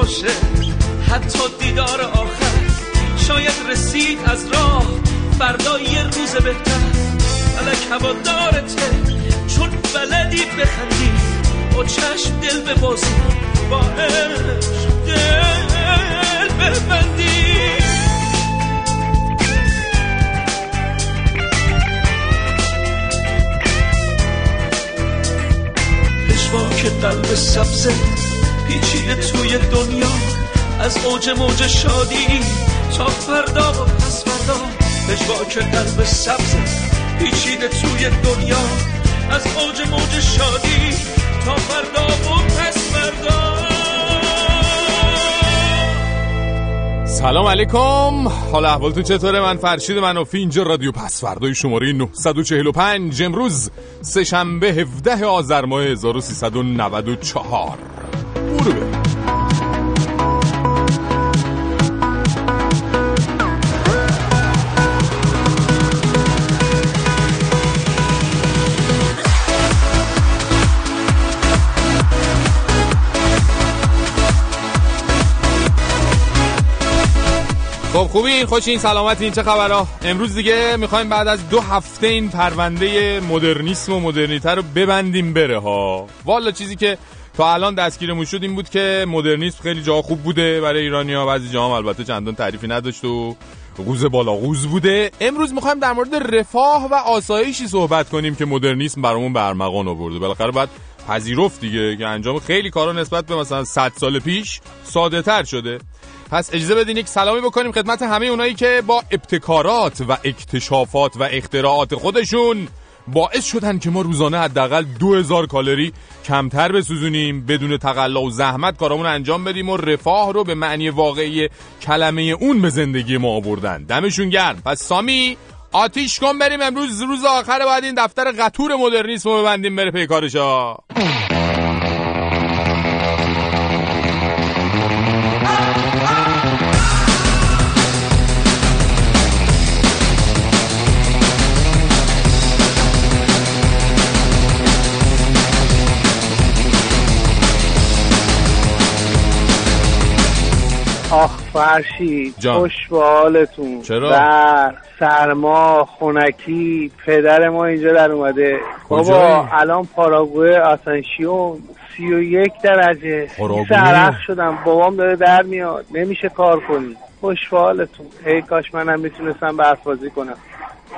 باشه حتی دیدار آخر. شاید رسید از راه فردا یه روز بهتر. ملک هوا دارته چون بلدی بخندی. با چشم دل ببازی با دل ببندی. که قلب سبزه پیچیده توی دنیا. از اوج موج شادی تا فردا و پس فردا. که قلب سبزه پیچیده توی دنیا. از اوج موج شادی تا فردا و پس فردا. سلام علیکم. حال احوالتون چطوره؟ من فرشید منافی اینجا رادیو پس فردای شماره 945 امروز سهشنبه 17 آذر ماه 1394 خب خوبی؟ خوشین سلامت این چه خبرها؟ امروز دیگه می‌خوایم بعد از دو هفته این پرونده مدرنیسم و مدرنیته رو ببندیم بره ها. والا چیزی که تا الان دستگیرمون شد این بود که مدرنیسم خیلی جا خوب بوده برای ایرانیا بعضی جاها البته چندان تعریفی نداشت و قوز بالا قوز بوده. امروز می‌خوایم در مورد رفاه و آسایشی صحبت کنیم که مدرنیسم برامون برمغان آورده. بالاخره بعد پذیرفت دیگه که انجام خیلی کارا نسبت به مثلا 100 سال پیش ساده تر شده. پس اجازه بدین یک سلامی بکنیم خدمت همه اونایی که با ابتکارات و اکتشافات و اختراعات خودشون باعث شدن که ما روزانه حداقل 2000 کالری کمتر بسوزونیم بدون تقلا و زحمت کارامون انجام بدیم و رفاه رو به معنی واقعی کلمه اون به زندگی ما آوردن. دمشون گرم. پس سامی آتیش کن بریم امروز روز آخر باید این دفتر قطور مدرنیسم رو ببندیم بره پیکارشا آخ فرشی خوش به حالتون. چرا؟ در سرما خونکی پدر ما اینجا در اومده. بابا الان پاراگوه آسانشیون سی و یک درجه. سرخ شدم. بابام داره در میاد. نمیشه کار کنی. خوش به حالتون. ای کاش منم می‌تونستم برف بازی کنم.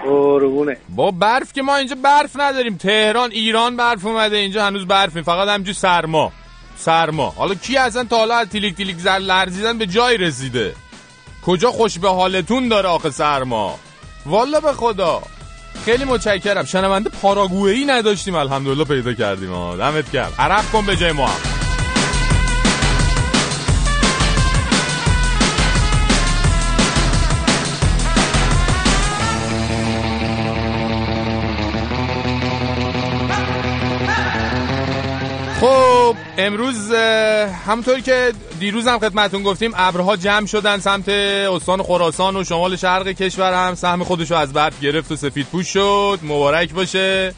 قربونه. با برف که ما اینجا برف نداریم. تهران ایران برف اومده. اینجا هنوز برفیم. فقط همجور سرما. سرما. حالا کی اصلا تا حالا از تیلیک تیلیک زر لرزیدن به جای رسیده؟ کجا خوش به حالتون داره آخه سرما؟ والا به خدا. خیلی متشکرم. شنونده پاراگوئی نداشتیم الحمدلله پیدا کردیم. دمت گرم. عرب کن به جای ما هم. خب امروز همونطوری که دیروز هم خدمتون گفتیم ابرها جمع شدن سمت استان خراسان و شمال شرق کشور هم. سهم خودشو از برف گرفت و سفید پوش شد. مبارک باشه.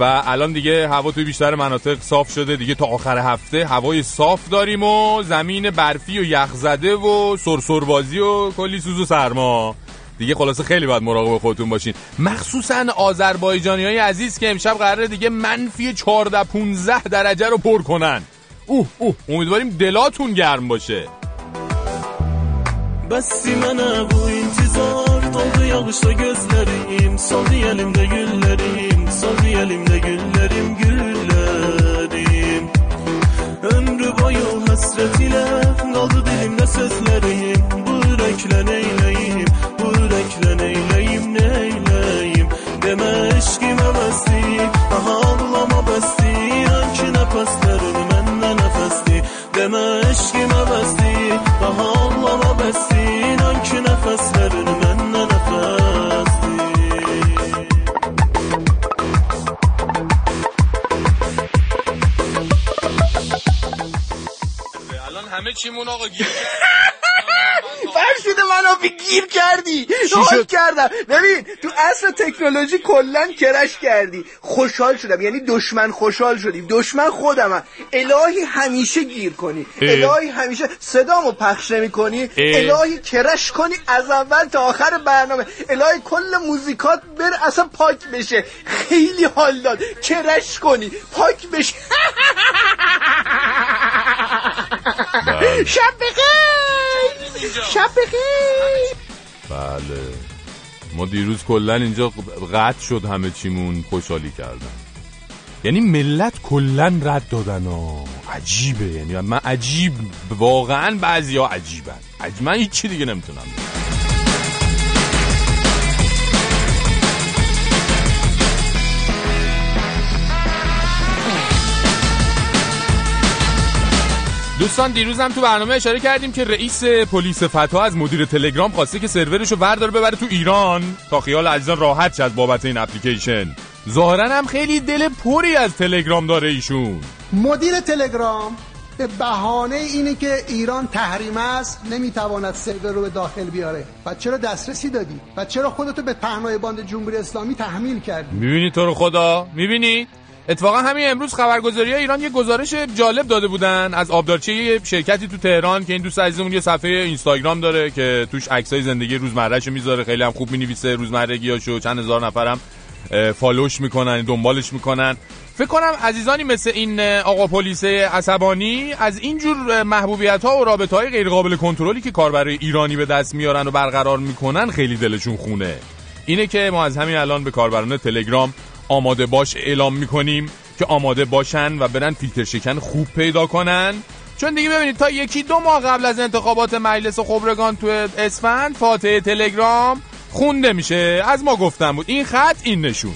و الان دیگه هوا توی بیشتر مناطق صاف شده. دیگه تا آخر هفته هوای صاف داریم و زمین برفی و یخ زده و سرسربازی و کلی سوز و سرما. دیگه خلاصه خیلی باید مراقب خودتون باشین. مخصوصا آذربایجانی های عزیز که امشب قراره دیگه منفی 14 15 درجه رو پر کنن. اوه اوه امیدواریم دلاتون گرم باشه. بسی من بو انتظار دلد یغوشا گوزلریم سولیالیم ده گوللریم سولیالیم ده گوللریم گوللریم عمر بو یو حسرتیله دلد دلیمده سوزلریم بو رکلنه ایلی Bu ürəklə neyləyim Neyləyim Demə eşqimə bəsdi Aha ağlama bəsdi Anki nəfəslərin məndən nəfəsdi Demə eşqimə bəsdi Daha ağlama bəsdi Anki nəfəslərin məndən nəfəsdi الان همه چیمون آقا گیر خورشید منافی گیر کردی. حال کردم. ببین تو اصل تکنولوژی کلا کرش کردی. خوشحال شدم. یعنی دشمن خوشحال شدیم دشمن خودم الهی همیشه گیر کنی. الهی همیشه صدامو پخش نمی کنی الهی کرش کنی از اول تا آخر برنامه. الهی کل موزیکات بر اصلا پاک بشه. خیلی حال داد. کرش کنی. پاک بشه. بله. شب بخیر. شب بخیر. بله. ما دیروز کلا اینجا قطع شد همه چیمون خوشحالی کردن یعنی ملت کلا رد دادن و عجیبه. یعنی من عجیب واقعا بعضی ها عجیبن. عجیب. من هیچی دیگه نمی‌تونم دوستان دیروز هم تو برنامه اشاره کردیم که رئیس پلیس فتا از مدیر تلگرام خواسته که سرورش رو ورداره ببره تو ایران تا خیال عزیزان راحت شه از بابت این اپلیکیشن. ظاهرا هم خیلی دل پری از تلگرام داره ایشون. مدیر تلگرام به بهانه اینه که ایران تحریم است نمی‌تواند سرور رو به داخل بیاره. و چرا دسترسی دادی؟ و چرا خودتو به پهنای باند جمهوری اسلامی تحمیل کردی؟ می‌بینی تو رو خدا؟ می‌بینی؟ اتفاقا همین امروز خبرگزاری ایران یه گزارش جالب داده بودن از آبدارچی یه شرکتی تو تهران که این دوست عزیزمون یه صفحه اینستاگرام داره که توش عکسای زندگی روزمرهشو می‌ذاره خیلی هم خوب می‌نویسه روزمرگیاشو چند هزار نفرم فالوش می‌کنن دنبالش می‌کنن. فکر کنم عزیزانی مثل این آقا پلیس عصبانی از اینجور محبوبیت ها و رابطه های غیر قابل کنترلی که کاربرای ایرانی به دست میارن و برقرار می‌کنن خیلی دلشون خونه. اینه که ما از همین الان به کاربران تلگرام آماده باش اعلام می‌کنیم که آماده باشن و برن فیلتر شکن خوب پیدا کنن. چون دیگه ببینید تا یکی دو ماه قبل از انتخابات مجلس خبرگان تو اسفند فاتح تلگرام خونده میشه. از ما گفتم بود این خط این نشون.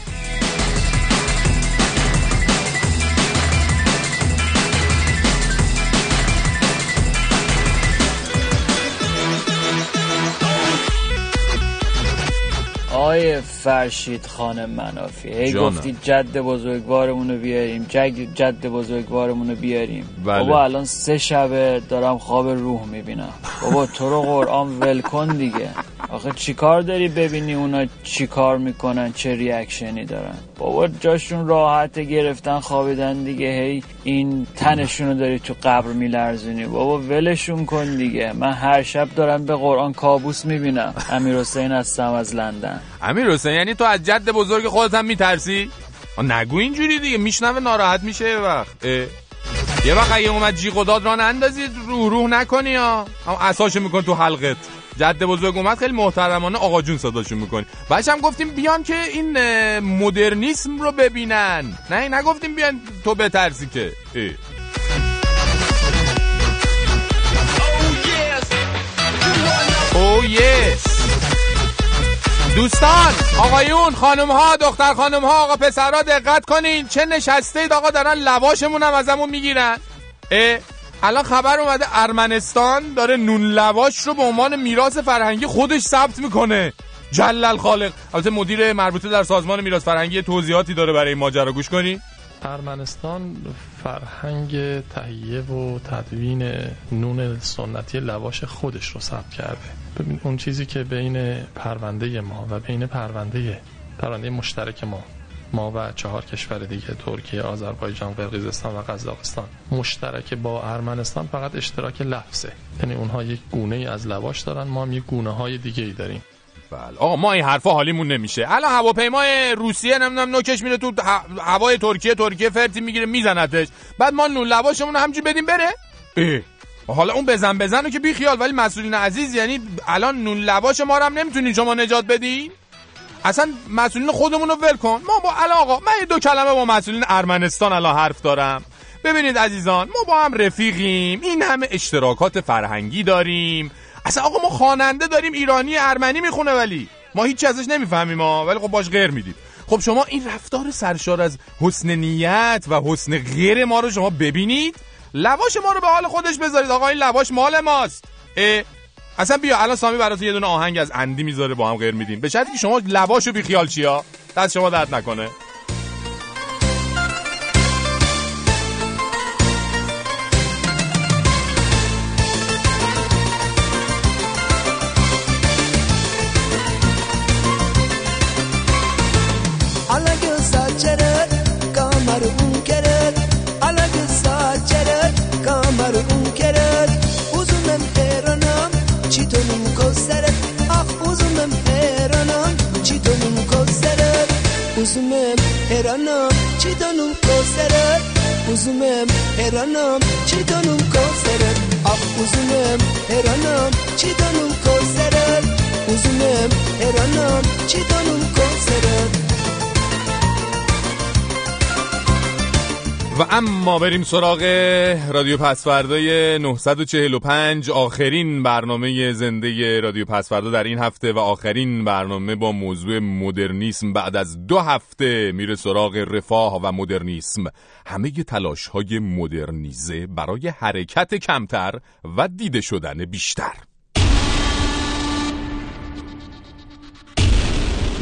فرشید خانه منافی. هی گفتی جد بزرگوارمون رو بیاریم جگ جد بزرگوارمون رو بیاریم. بله. بابا الان سه شبه دارم خواب روح می‌بینم. بابا تو رو قرآن ولکن دیگه. آخه چیکار داری ببینی اونا چیکار می‌کنن چه ریاکشنی دارن؟ بابا جاشون راحت گرفتن خوابیدن دیگه. هی این تنشونو داری تو قبر میلرزونی. بابا ولشون کن دیگه. من هر شب دارم به قرآن کابوس می‌بینم. امیر حسین هستم از لندن. امیر حسین یعنی تو از جد بزرگ خودت هم میترسی؟ نگو اینجوری دیگه. میشنوه ناراحت میشه یه وقت. یه وقت اگه اومد جیغ و داد ران اندازی روح روح نکنی ها اما اساشو میکن تو حلقت. جد بزرگ اومد خیلی محترمانه آقا جون صداشون می‌کنی. بعدش هم گفتیم بیان که این مدرنیسم رو ببینن. نه نگفتیم بیان تو بترسی که. ای. یس دوستان آقایون خانم ها دختر خانم ها آقا پسرها دقت کنین چه نشسته اید آقا دارن لواشمون هم ازمون می‌گیرن. الان خبر اومده ارمنستان داره نون لواش رو به عنوان میراث فرهنگی خودش ثبت می‌کنه. جلل خالق. البته مدیر مربوطه در سازمان میراث فرهنگی توضیحاتی داره برای این ماجرا. گوش کنی. ارمنستان فرهنگ تهیه و تدوین نون سنتی لواش خودش رو ثبت کرده. ببین اون چیزی که بین پرونده ما و بین پرونده پرونده مشترک ما ما و چهار کشور دیگه ترکیه، آذربایجان، قرقیزستان و قزاقستان. مشترک با ارمنستان فقط اشتراک لفظه. یعنی اونها یک گونه ای از لواش دارن ما هم یک گونه های دیگه ای داریم. بله. آقا ما این حرفا حالیمون نمیشه. الان هواپیمای روسیه نمی‌دونم نوکش میره تو هوای ترکیه ترکیه فرتی می‌گیره میزنتش. بعد ما نون لواشمون همجوری بدیم بره؟ اه. حالا اون بزن بزن که بی خیال ولی مسئولین عزیز یعنی الان نون لواش ما رو هم نمی‌تونین شما نجات بدین اصلا مسئولین خودمون رو ول کن. ما با الان آقا من دو کلمه با مسئولین ارمنستان الان حرف دارم. ببینید عزیزان ما با هم رفیقیم این همه اشتراکات فرهنگی داریم. اصلا آقا ما خواننده داریم ایرانی ارمنی می‌خونه ولی. ما هیچ ازش نمی‌فهمیم ما ولی خب باش غیر می‌دید. خب شما این رفتار سرشار از حسن نیت و حسن غیر ما رو شما ببینید. لواش ما رو به حال خودش بذارید. آقا این لواش مال ماست. اصلا بیا الان سامی برات یه دونه آهنگ از اندی می‌ذاره با هم غیر میدیم. به شرطی که شما لواشو بی خیال چیا دست شما درد نکنه. uzumem heranam çi danum koserat uzumem heranam çi danum koserat ah uzumem heranam çi danum koserat uzumem heranam çi danum و اما بریم سراغ رادیو پسوردای 945 آخرین برنامه زنده رادیو پسوردا در این هفته و آخرین برنامه با موضوع مدرنیسم. بعد از دو هفته میره سراغ رفاه و مدرنیسم. همه تلاش های مدرنیزه برای حرکت کمتر و دیده شدن بیشتر.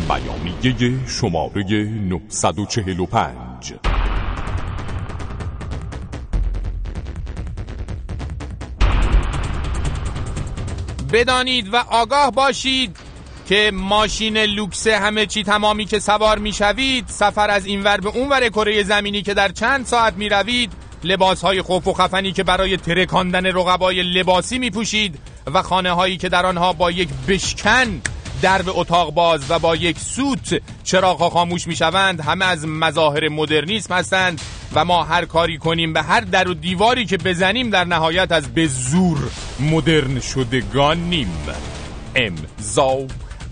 بیانیه شماره 945 بدانید و آگاه باشید که ماشین لوکس همه چی تمامی که سوار می‌شوید سفر از اینور به اونور کره زمینی که در چند ساعت می‌روید لباس های خوف و خفنی که برای ترکاندن رقبای لباسی میپوشید و خانه هایی که در آنها با یک بشکن درب اتاق باز و با یک سوت چراغ خاموش می‌شوند همه از مظاهر مدرنیسم هستند و ما هر کاری کنیم به هر در و دیواری که بزنیم در نهایت از به زور مدرن شدگانیم. امضا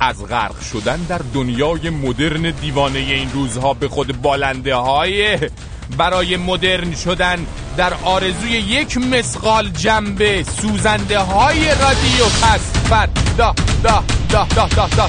از غرق شدن در دنیای مدرن دیوانه این روزها به خود بالنده های برای مدرن شدن در آرزوی یک مسقال جنبه سوزنده های رادیو. پس بر دا دا دا دا دا دا,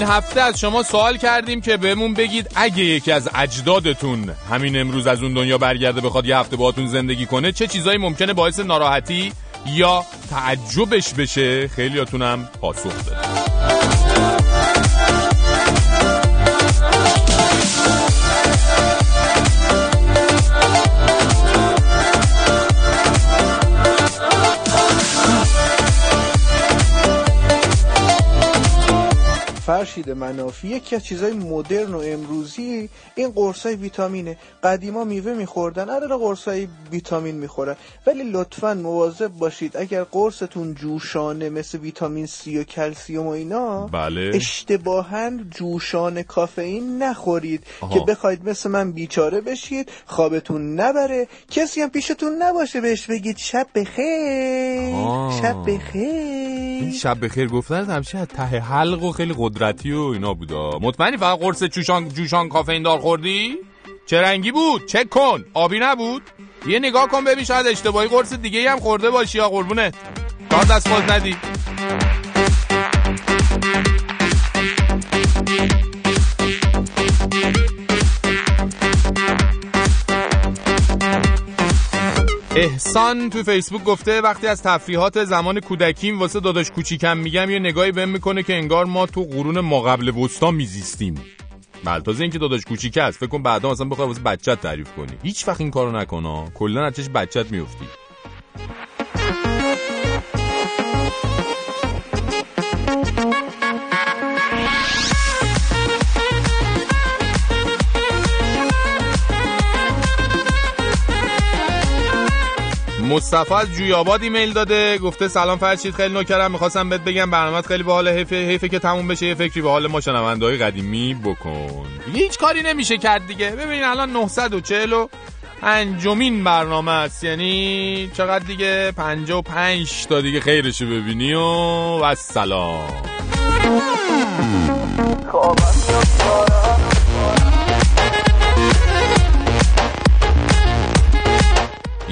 این هفته از شما سوال کردیم که بهمون بگید اگه یکی از اجدادتون همین امروز از اون دنیا برگرده بخواد یه هفته باهاتون زندگی کنه چه چیزایی ممکنه باعث ناراحتی یا تعجبش بشه؟ خیلیاتونم پاسخ بده فرشید منافی یکی از چیزای مدرن و امروزی این قرصای ویتامینه. قدیما میوه میخوردن الان قرصای ویتامین می‌خورن ولی لطفا مواظب باشید اگر قرصتون جوشانه مثل ویتامین سی و کلسیوم و اینا بله. اشتباها جوشان کافئین نخورید. که بخواید مثل من بیچاره بشید خوابتون نبره. کسی هم پیشتون نباشه بهش بگید شب بخیر. شب بخیر. این شب بخیر گفتن همیشه ته حلق و خیلی قدرت قدرتی و اینا بودا. مطمئنی فقط قرص جوشان جوشان کافئین دار خوردی؟ چه رنگی بود؟ چک کن. آبی نبود؟ یه نگاه کن ببین شاید اشتباهی قرص دیگه هم خورده باشی یا قربونه کار دست باز ندی. احسان تو فیسبوک گفته وقتی از تفریحات زمان کودکیم واسه داداش کوچیکم میگم یه نگاهی بهم می‌کنه که انگار ما تو قرون ما قبل وسطا میزیستیم. بله تازه اینکه داداش کوچیک است فکر کن بعدا مثلا بخوای واسه بچت تعریف کنی. هیچ وقت این کارو نکنا کلا از چش بچت میافتی. مصطفی از جویاباد ایمیل داده گفته سلام فرشید خیلی نوکرم می‌خواستم بهت بگم برنامه خیلی باحال حیف حیفه که تموم بشه یه فکری به حال ما های قدیمی بکن. هیچ کاری نمیشه کرد دیگه. ببین الان 940 و انجمین برنامه است. یعنی چقدر دیگه؟ 55 تا دیگه خیرشو ببینی و و سلام.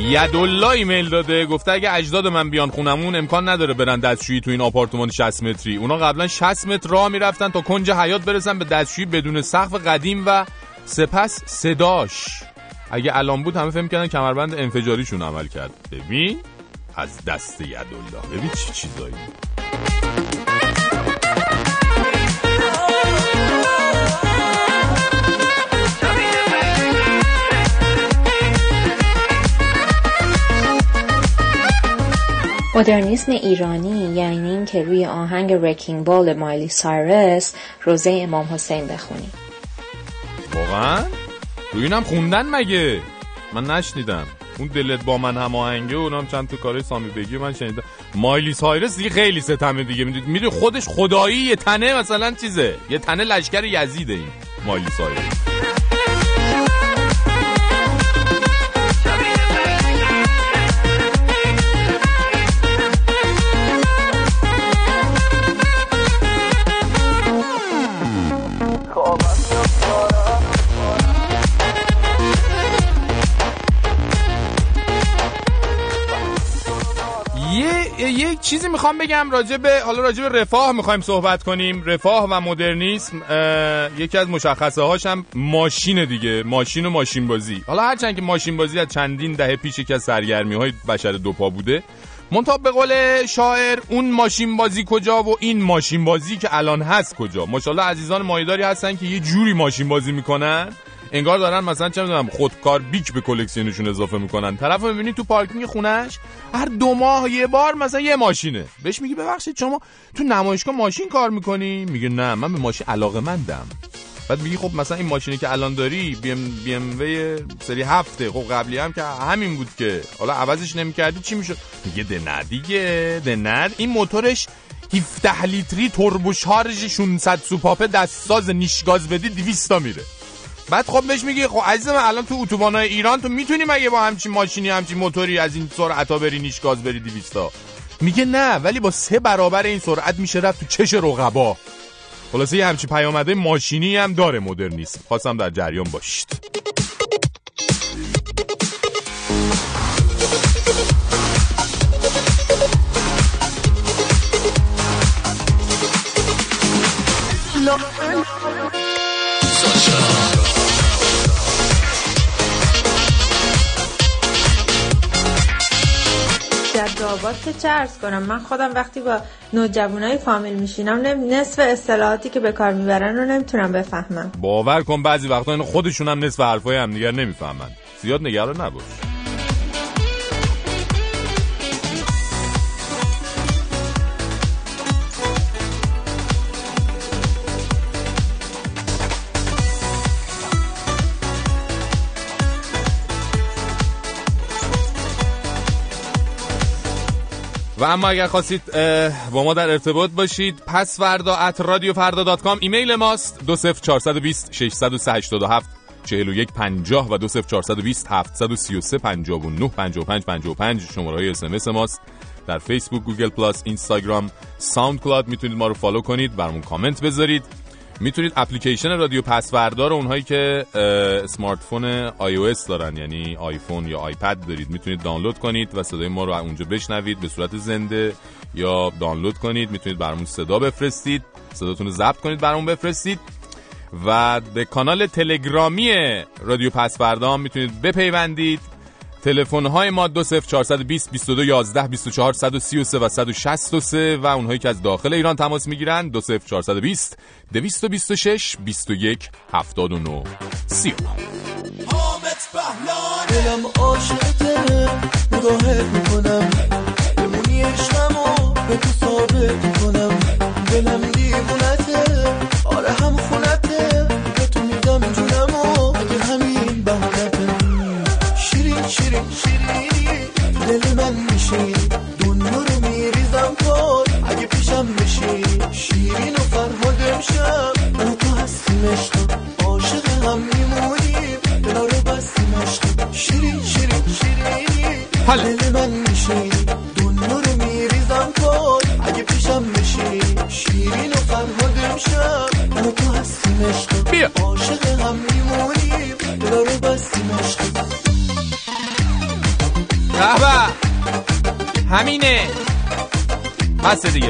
یدالله ایمیل داده گفته اگه اجداد من بیان خونمون امکان نداره برن دستشویی تو این آپارتمان 60 متری. اونا قبلا 60 متر راه می‌رفتن تا کنج حیات برسن به دستشویی بدون سقف قدیم و سپس صداش. اگه الان بود همه فهم کردن کمربند انفجاریشون عمل کرد. ببین از دست یدالله ببین چی چیزایی. مدرنیسم ایرانی یعنی این که روی آهنگ رکینگ بال مایلی سایرس روزه امام حسین بخونیم. واقعا؟ روی اینم خوندن مگه؟ من نشنیدم. اون دلت با من هماهنگه و اونم چند تا کارهای سامی بگی من شنیدم. مایلی سایرس دیگه خیلی ستمه دیگه. می‌دونی خودش خدایی یه تنه مثلا چیزه. یه تنه لشکر یزیده این مایلی سایرس. چیزی می‌خوام بگم راجع به حالا راجع به رفاه می‌خوایم صحبت کنیم. رفاه و مدرنیسم یکی از مشخصه هاش هم ماشین دیگه. ماشین و ماشین بازی حالا هرچند که ماشین بازی از چندین دهه پیش از سرگرمی های بشر دوپا بوده منتها به قول شاعر اون ماشین بازی کجا و این ماشین بازی که الان هست کجا؟ ماشاءالله عزیزان مایداری هستن که یه جوری ماشین بازی می‌کنن. انگار دارن مثلا چه می‌دونم خودکار بیک به کلکسیونشون اضافه می‌کنن. طرف می‌بینی تو پارکینگ خونش هر دو ماه یه بار مثلا یه ماشینه. بهش میگی ببخشید شما تو نمایشگاه ماشین کار می‌کنی؟ میگه نه من به ماشین علاقه مندم. بعد میگی خب مثلا این ماشینی که الان داری بی ام وی سری هفته. خب قبلی هم که همین بود که. حالا عوضش نمی‌کردی چی می‌شد؟ میگه ده نه دیگه ده نه. این موتورش 17 لیتری توربو شارژ 600 سوپاپه دستساز نیشگاز بدی 200 تا میره. بعد خب بهش میگی خب عزیزم الان تو اتوبانای ایران تو می‌تونی مگه با همچین ماشینی همچین موتوری از این سرعتا بری نیش گاز بری 200 میگه نه ولی با سه برابر این سرعت میشه رفت تو چش رقبا. خلاصه یه همچین پیامده ماشینی هم داره مدرنیسم. خواستم در جریان باشید. آباد که چه ارز کنم من خودم وقتی با نوجوانای فامیل میشینم نصف اصطلاحاتی که به کار می‌برن رو نمی‌تونم بفهمم. باور کن بعضی وقتا این خودشون هم نصف حرفای هم دیگر نمی‌فهمن. زیاد نگران نباش. و اما اگر خواستید با ما در ارتباط باشید پس فردا at رادیو فردا dot com ایمیل ماست دو صفر 420 687 41 50 و دو صفر 420 733 59 55 55 شماره های SMS ماست. در فیسبوک گوگل پلاس اینستاگرام ساوند کلاد می‌تونید ما رو follow کنید برامون کامنت بذارید. می‌تونید اپلیکیشن رادیو پس‌فردا رو اونهایی که smartphone iOS دارن یعنی آیفون یا آیپد دارید می‌تونید دانلود کنید و صدای ما رو اونجا بشنوید به صورت زنده یا دانلود کنید. می‌تونید برامون صدا بفرستید صداتون رو ضبط کنید برامون بفرستید. و به کانال تلگرامی رادیو پسوردا می‌تونید بپیوندید. تلفن های ما 20420 22 11 24 133 و 163 و اونهایی که از داخل ایران تماس می‌گیرن 20420 226 21 79 سی حامد بهلان دلم عاشقته نگاهت می‌کنم.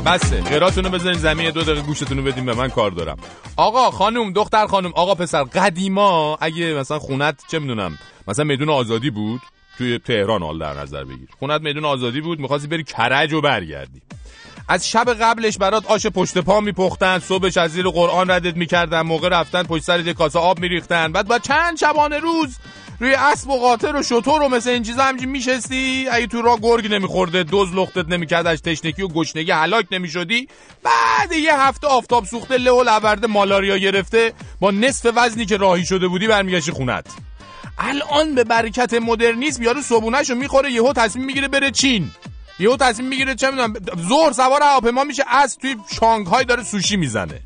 بسه. قراتونو بزنین زمین دو دقیقه گوشتونو بدین به من کار دارم. آقا خانم دختر خانم آقا پسر قدیما اگه مثلا خونت چه می‌دونم مثلا میدون آزادی بود توی تهران حال در نظر بگیر. خونت میدون آزادی بود می‌خواستی بری کرج و برگردی. از شب قبلش برات آش پشت پا میپختن صبحش از زیر قرآن ردت می‌کردن موقع رفتن پشت سر یه کاسه آب میریختن بعد با چند شبانه روز روی اسب و قاطر و شطور و مثل این چیزا همجی میشستی؟ اگه تو را گرگ نمیخورده دوز لختت نمی‌کرد از تشنگی و گشنگی هلاک نمی‌شدی؟ بعد یه هفته آفتاب سوخته له و لورده مالاریا گرفته با نصف وزنی که راهی شده بودی برمیگشتی خونت. الان به برکت مدرنیسم یارو صبونهشو می‌خوره یهو تصمیم می‌گیره بره چین. یهو تصمیم می‌گیره چه می‌دونم زهر سوار هواپیما میشه از توی شانگهای داره سوشی می‌زنه.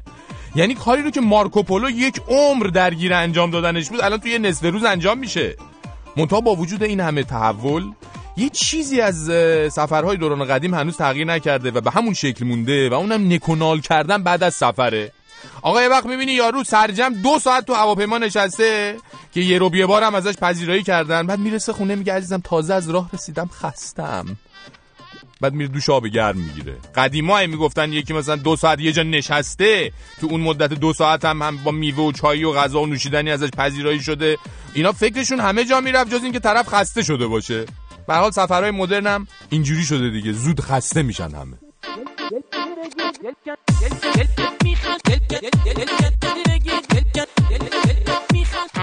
یعنی کاری رو که مارکوپولو یک عمر درگیر انجام دادنش بود الان توی نصف روز انجام میشه. منتها با وجود این همه تحول یه چیزی از سفرهای دوران قدیم هنوز تغییر نکرده و به همون شکل مونده و اونم نکنال کردن بعد از سفره. آقا یه وقت می‌بینی یارو سرجم دو ساعت تو هواپیما نشسته که یه رو یه بار هم ازش پذیرایی کردن. بعد می‌رسه خونه میگه عزیزم تازه از راه رسیدم خستم. بعد میره دوش آب گرم می‌گیره. قدیما می‌گفتن یکی مثلا دو ساعت یه جا نشسته تو اون مدت دو ساعت هم, هم با میوه و چای و غذا و نوشیدنی ازش پذیرایی شده. اینا فکرشون همه جا می‌رفت جز اینکه طرف خسته شده باشه. به حال سفرهای مدرن هم اینجوری شده دیگه. زود خسته میشن همه.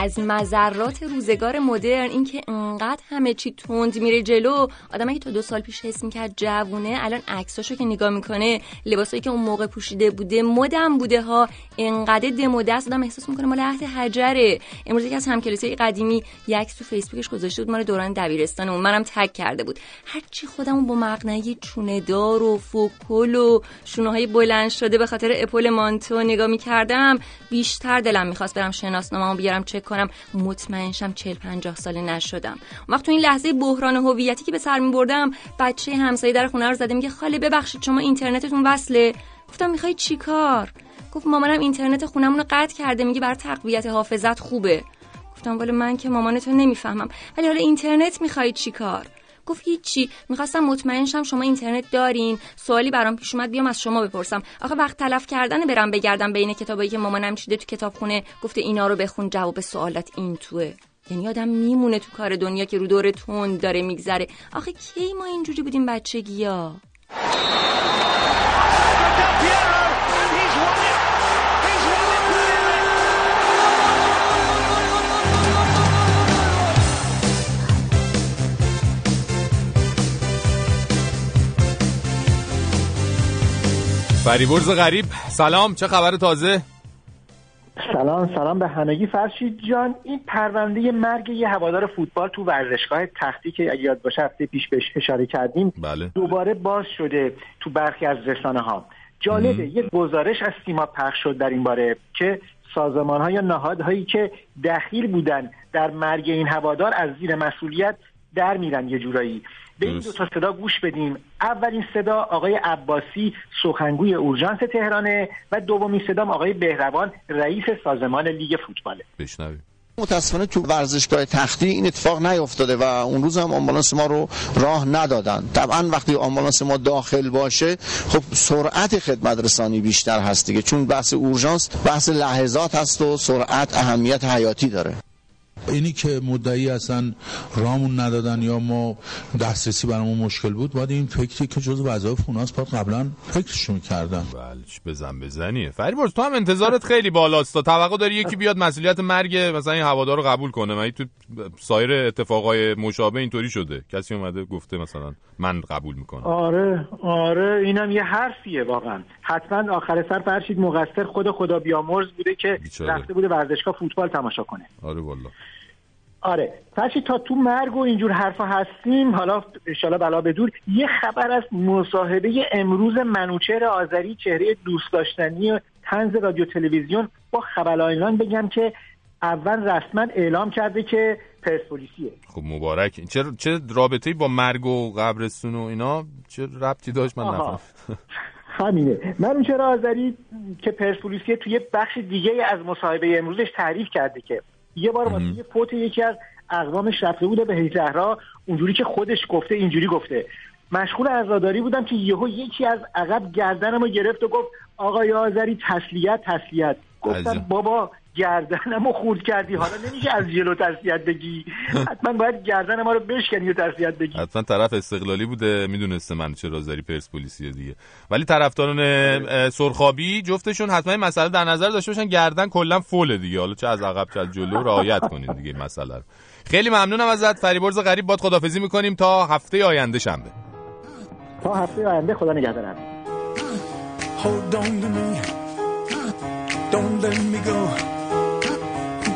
از مذرات روزگار مدرن اینکه انقدر همه چی تند میره جلو. آدمی که تا دو سال پیش حس می‌کرد جوونه الان عکساشو که نگاه می‌کنه لباسایی که اون موقع پوشیده بوده مدم بوده ها انقدر دموده است آدم احساس می‌کنه مال عهد حجره. امروز یکی از همکلاسی قدیمی یک تو فیسبوکش گذاشته بود مال دوران دبیرستانمون منم تگ کرده بود. هرچی خودمون با مقنعه چونه دار و فوکل و شونه های بلند شده به خاطر اپول مانتو نگاه می‌کردم بیشتر دلم می‌خواست برم شناسنامه‌مو بیارم چک کنم مطمئن شم 40 50 ساله نشدم. وقت تو این لحظه بحران هویتی که به سر میبردم بچه همسایه در خونه رو زده میگه خاله ببخشید شما اینترنتتون وصله. گفتم می‌خوای چیکار گفت مامانم اینترنت خونمون رو قطع کرده میگه بر تقویت حافظت خوبه. گفتم ولی من که مامانتو نمی‌فهمم. ولی حالا اینترنت می‌خوای چیکار گفت هیچی. می‌خواستم مطمئن شم شما اینترنت دارین. سوالی برام پیش اومد بیام از شما بپرسم. آخه وقت تلف کردن برم بگردم بین کتابایی که مامانم چیده تو کتابخونه. گفته اینا رو بخون جواب سوالات این توه. یعنی آدم میمونه تو کار دنیا که رو دور تند داره میگذره. آخه کی ما اینجوری بودیم بچگی فریبرز غریب. سلام چه خبر تازه؟ سلام سلام به همگی. فرشید جان این پرونده مرگ یه هوادار فوتبال تو ورزشگاه تختی که اگه یاد باشه هفته پیش بهش اشاره کردیم بله. دوباره باز شده تو برخی از رسانه ها. جالبه یه گزارش از سیما پخش شد در این باره که سازمان ها یا نهادهایی که دخیل بودن در مرگ این هوادار از زیر مسئولیت در میرن یه جورایی. به این دو تا صدا گوش بدیم. اولین صدا آقای عباسی سخنگوی اورژانس تهرانه و دومین صدا آقای بهروان رئیس سازمان لیگ فوتباله. بشنویم. متاسفانه تو ورزشگاه تختی این اتفاق نیفتاده و اون روز هم آمبولانس ما رو راه ندادن. طبعا وقتی آمبولانس ما داخل باشه خب سرعت خدمت رسانی بیشتر هست دیگه. چون بحث اورژانس بحث لحظات هست و سرعت اهمیت حیاتی داره. اینی که مدعی اصلا رامون ندادن یا ما دسترسی برامون مشکل بود باید این فکری که جز وظایف خوناست باید قبلا فکرشو می‌کردن. بله بزن بزنیه فریبرز تو هم انتظارت خیلی بالاست. تا توقع داری یکی بیاد مسئولیت مرگ مثلا این هوادار رو قبول کنه. من تو سایر اتفاقای مشابه اینطوری شده. کسی اومده گفته مثلا من قبول می‌کنم. آره آره اینم یه حرفیه واقعا. حتما آخر سر فرشید مقصر خود خدا بیامرز بوده که رفته بوده ورزشگاه فوتبال تماشا کنه. آره والله آره. فرشید تا تو مرگ و اینجور حرفا هستیم حالا انشالله بلا بدور یه خبر از مصاحبه امروز منوچهر آذری چهره دوست داشتنی تنز رادیو تلویزیون با خبرلاینان بگم که اول رسما اعلام کرده که پرسپولیسیه. خب مبارک. چه چه رابطه‌ای با مرگ و قبرستون و اینا؟ چه ربطی داشت؟ من نفهم همینه. من چرا آذری که پرسپولیسیه توی بخش دیگه از مصاحبه امروزش تعریف کرده که یه بار واسه یه فوت یکی از اقوامش رفته بوده به زهرا اونجوری که خودش گفته اینجوری گفته. مشغول عزاداری بودم که یهو یکی از عقب گردنمو گرفت و گفت آقای آذری تسلیت تسلیت. گفتم بابا گردن ما خورد کردی. حالا نمیشه از جلو تسلیت بگی. حتما باید گردن ما رو بشکنی و تسلیت بگی. حتما طرف استقلالی بوده. می‌دونسته من چه رازری پرسپولیسی دیگه. ولی طرفداران سرخابی جفتشون حتما این مسئله در نظر داشته باشن. گردن کلا فول دیگه. حالا چه از عقب چه از جلو رعایت کنید دیگه مسئله رو. خیلی ممنونم ازت. فریبرز غریب باد خدافزی می‌کنیم تا هفته آینده شنبه. تا هفته آینده خدا نگهدارم Hold on to me. Don't let me go. Who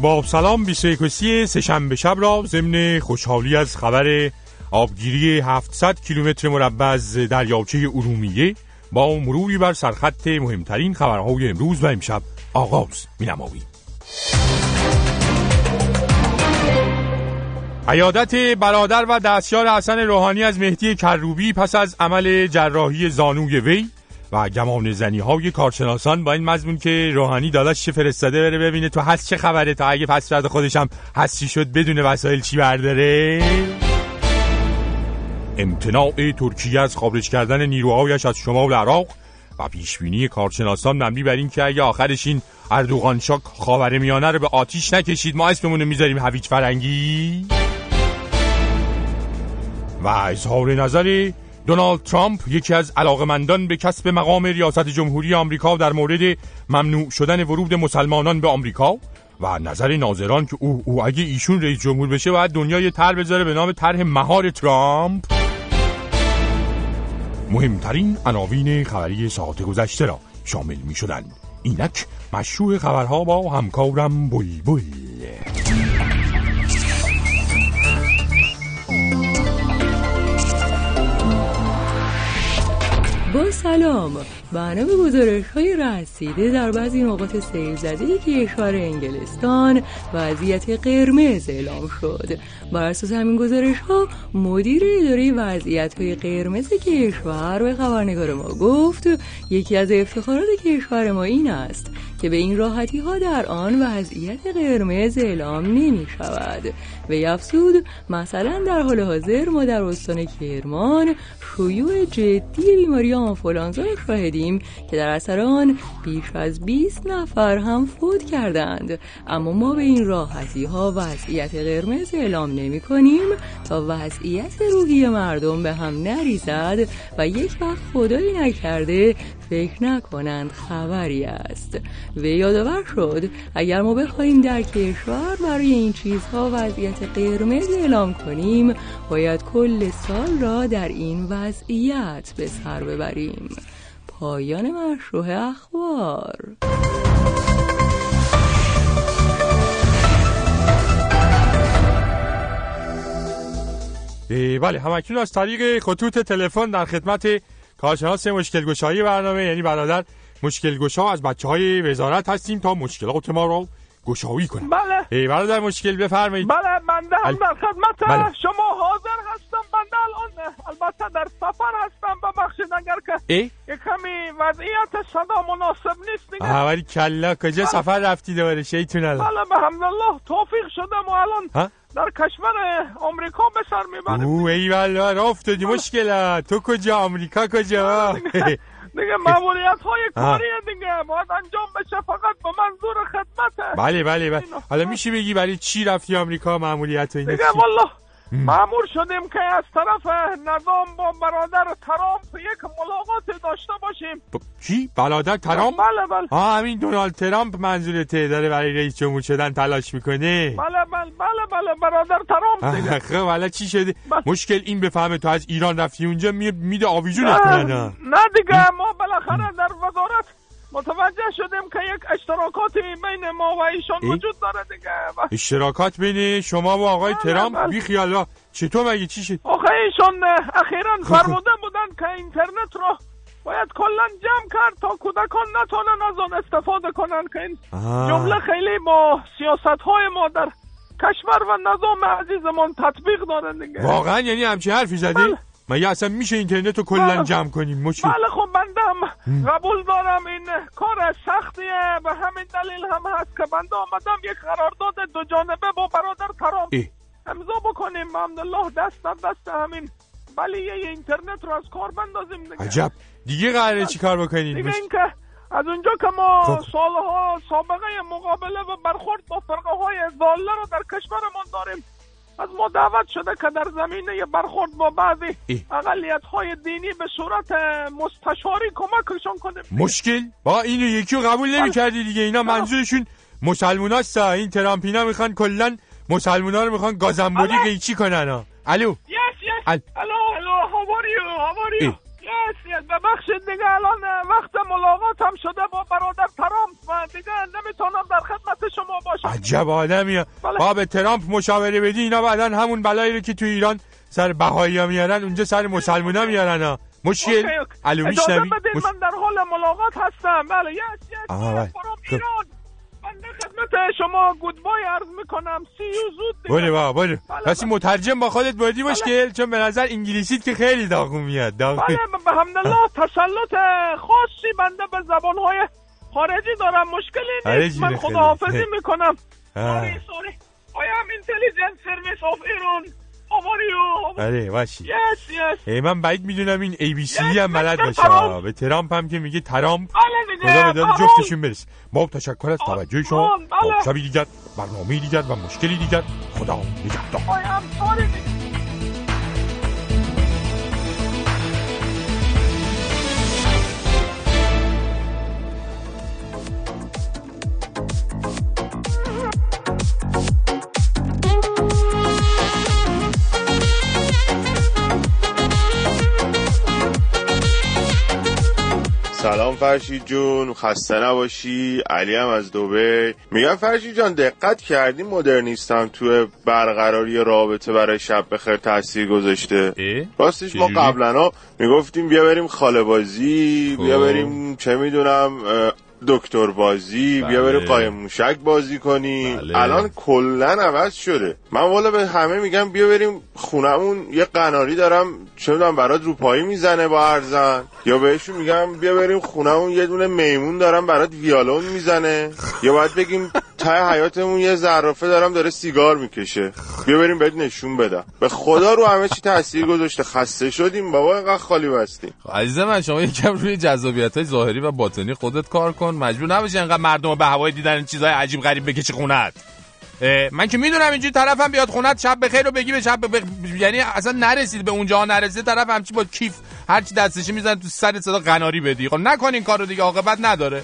با سلام 21 سهشنبه شب را ضمن خوشحالی از خبر آبگیری 700 کیلومتر مربع از دریاچه ارومیه با مروری بر سرخط مهمترین خبرهای امروز و امشب آغاز می‌نماییم. عیادت برادر و دستیار حسن روحانی از مهدی کروبی پس از عمل جراحی زانوی وی و گمان زنی های کارشناسان با این مضمون که روحانی داداش چه فرستاده بره ببینه تو هست چه خبره؟ تا اگه پس فرد خودشم هستی شد بدون وسایل چی برداره؟ امتناع ترکیه از خارج کردن نیروهایش از شمال عراق و پیشبینی کارشناسان مبنی بر این که اگه آخرش این اردوغان شاک خاور میانه رو به آتیش نکشید ما اسممون می‌ذاریم هویج فرنگی. و اظهار نظر دونالد ترامپ یکی از علاقمندان به کسب مقام ریاست جمهوری آمریکا در مورد ممنوع شدن ورود مسلمانان به آمریکا و نظر ناظران که او, او اگه ایشون رئیس جمهور بشه باید دنیای تر بذاره به نام طرح مهار ترامپ. مهمترین عناوین خبری ساعت گذشته را شامل می شدن اینک مشروع خبرها با همکارم بلبل. با سلام. بنا به گزارش های رسیده در بعضی نقاط سیل زده کشور انگلستان وضعیت قرمز اعلام شد. بر اساس همین گزارش ها مدیر اداره وضعیت های قرمز کشور به خبرنگار ما گفت یکی از افتخارات کشور ما این است که به این راحتی ها در آن وضعیت قرمز اعلام نمی شود. و افزود مثلا در حال حاضر ما در استان کرمان شیوع جدی بیماری آنفولانزا را شاهدیم که در اثر آن بیش از 20 نفر هم فوت کردند. اما ما به این راحتی ها وضعیت قرمز اعلام نمی کنیم تا وضعیت روحی مردم به هم نریزد و یک وقت خدایی نکرده فکر نکنند خبری است. و یادآور شد اگر ما بخواهیم در کشور برای این چیزها وضعیت قرمز اعلام کنیم باید کل سال را در این وضعیت به سر ببریم. پایان مشروع اخبار. بله همکنون از طریق خطوط تلفن در خدمت کارشناس مشکل گشایی برنامه یعنی برادر مشکل گشا از بچه های وزارت هستیم تا مشکلات ما رو گشایی کنیم بله. ای برادر مشکل بفرمایید. بله بنده هم در خدمت. بله. شما حاضر هستم. بنده الان البته در سفر هستم. ببخشید اگر که کمی وضعیت صدا مناسب نیست. دیگه. ولی کلا کجا سفر رفتی دوباره؟ شیطون الان. بله به حمدالله توفیق شدم و الان ها؟ در کشور آمریکا به سر می‌بریم. او ای والله را افتادی مشکلات. تو کجا؟ آمریکا کجا؟ دیگه معمولیت های کاری دیگه. باید انجام بشه فقط به منظور خدمت. بله بله بله. حالا میشه بگی برای چی رفتی آمریکا معمولیت اینا دیگه والله معمور شدیم که از طرف نظام با برادر ترامپ یک ملاقات داشته باشیم ب... چی؟ برادر ترامپ؟ بله بله ها همین دونالد ترامپ منظورته داره برای رئیس جمهور شدن تلاش می‌کنه بله بله بله بله برادر ترامپ دیگه خب حالا چی شده؟ بله. مشکل این بفهمه تو از ایران رفتی اونجا می... میده آویزونت کنن نه دیگه ما بالاخره در وزارت متوجه شدیم که یک اشتراکاتی بین ما و ایشان وجود داره دیگه. اشتراکات بین شما و آقای ترامپ؟ بی خیالا چطور مگه؟ چی شد؟ آخه ایشان اخیرا فرموده بودن که اینترنت رو باید کلا جمع کرد تا کودکان نتونن از آن استفاده کنن که این جمله خیلی با سیاست های ما در کشور و نظام عزیزمون تطبیق دارن دیگه. واقعا؟ یعنی همچی حرفی زدی؟ بله. مگه اصلا میشه اینترنت رو کلا بله. جمع کنیم مشکل؟ بله خب بندم قبول دارم این کار سختیه. و همین دلیل هم هست که بنده آمدم یک قرارداد دو جانبه با برادر ترامپ امضا بکنیم. الحمدلله دست در دست همین ولی یه اینترنت رو از کار بندازیم دیگه. عجب. دیگه قراره چی کار بکنین دیگه اینکه از اونجا که ما خب. سالها سابقه مقابله و برخورد با فرقه های ضاله رو در کشورمون داریم. از ما دعوت شده که در زمینه برخورد با بعضی اقلیت های دینی به صورت مستشاری کمکشون کنیم. مشکل؟ با اینو یکی قبول نمی کردی دیگه. اینا منظورشون مسلمان هستا این ترامپینا می‌خوان کلن مسلمان ها رو می‌خوان گازنبوری قیچی کنن ها؟ الو. Yes yes. الو الو how are you? How are you? Yes ببخشید دیگه الان وقت ملاقات هم شده با برادر ترامپ و دیگه نمی‌تونم در خدمت شما باشم. عجب آدمیه بله. با به ترامپ مشاوره بدی اینا بعدا همون بلایی رو که تو ایران سر بهایی ها میارن اونجا سر مسلمان ها میارن ها. مشکل؟ الو میشنوی من در حال ملاقات هستم. بله یس یس. ایران خدمت شما. گودبای عرض می‌کنم. سی و زود بله با بله. پس مترجم با خودت بردی مشکل چون به نظر انگلیسیت که خیلی داغو میاد. داغو بله به حمدالله تسلط خاصی بنده به زبانهای خارجی دارم. مشکلی نیست. من خداحافظی می‌کنم. سوری سوری I am intelligence service of Iran آره باشی yes, yes. ای من باید می‌دونم این ای بی سی هم بلد باشه به ترامپ هم که میگه ترامپ خدا به جفتشون برس با تشکر از توجه شما شبی دیگر برنامه دیگر و مشکلی دیگر خدا نگهدار سلام فرشید جون خسته نباشی علی هم از دوبه میگم فرشید جان دقت کردی مدرنیستم تو برقراری رابطه برای شب بخیر تاثیر گذاشته؟ راستش ما قبلا ها می‌گفتیم بیا بریم خاله بازی بیا خب. بریم چه می‌دونم دکتر بازی بله. بیا بریم قایم موشک بازی کنی. بله. الان کلا عوض شده. من والا به همه میگم بیا بریم خونمون یه قناری دارم چه می‌دونم برات روپایی می‌زنه با ارزن یا بهشون میگم بیا بریم خونمون یه دونه میمون دارم برات ویالون می‌زنه. یا باید بگیم ته حیاتمون یه ظرافه دارم داره سیگار می‌کشه. بیا بریم بهت نشون بدم. به خدا رو همه چی تاثیر گذاشته. خسته شدیم بابا اینقدر خالی بستیم. خب، عزیز من شما یکم روی جذابیت های ظاهری و باطنی خودت کار کن. مجبور نباشی انقدر مردم به هوای دیدن چیزای عجیب غریب بکشی خونت. من که می‌دونم اینجوری طرفم بیاد خونت شب بخیر رو بگی به شب بخ... یعنی اصلا نرسید به اونجا نرسید طرف همچی با کیف هرچی دستش می‌زنه تو سر صدا قناری بدی. خب نکن این کارو دیگه عاقبت نداره؟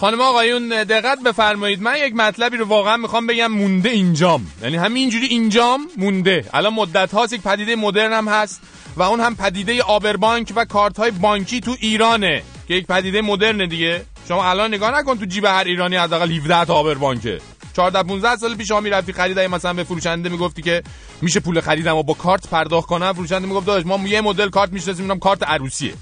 خانم آقایون دقت بفرمایید. من یک مطلبی رو واقعا می‌خوام بگم مونده اینجام. یعنی همینجوری اینجام مونده. الان مدت هاست یک پدیده مدرن هم هست و اون هم پدیده آبربانک و کارت های بانکی تو ایرانه. که یک پدیده مدرن دیگه. شما الان نگاه نکن تو جیب هر ایرانی حداقل 17 تا آبربانکه 14 15 سال پیش ها می‌رفتی خریدای مثلا به فروشنده می‌گفتی که میشه پول خریدم و با کارت پرداخت کنم. فروشنده می‌گفت داداش ما یه مدل کارت می‌شناسیم کارت عروسیه.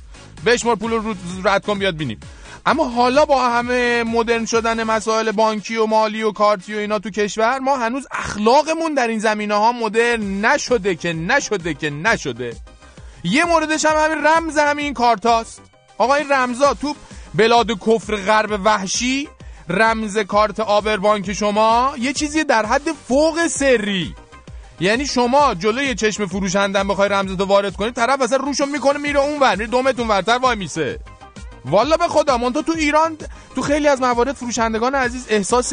بشمار پول رو رد کن بیاد بینیم. اما حالا با همه مدرن شدن مسائل بانکی و مالی و کارتی و اینا تو کشور ما هنوز اخلاقمون در این زمینه ها مدرن نشده که نشده که نشده. یه موردش هم همین رمز همین کارتاست. آقا این رمزا تو بلاد کفر غرب وحشی رمز کارت آبر بانک شما یه چیزی در حد فوق سری. یعنی شما جلوی چشم فروشندن بخوای رمزتو وارد کنی طرف اصلا روشو می‌کنه میره اون ور میره دومتون ورتر وای میسه. والا به خدا من تو ایران تو خیلی از موارد فروشندگان عزیز احساس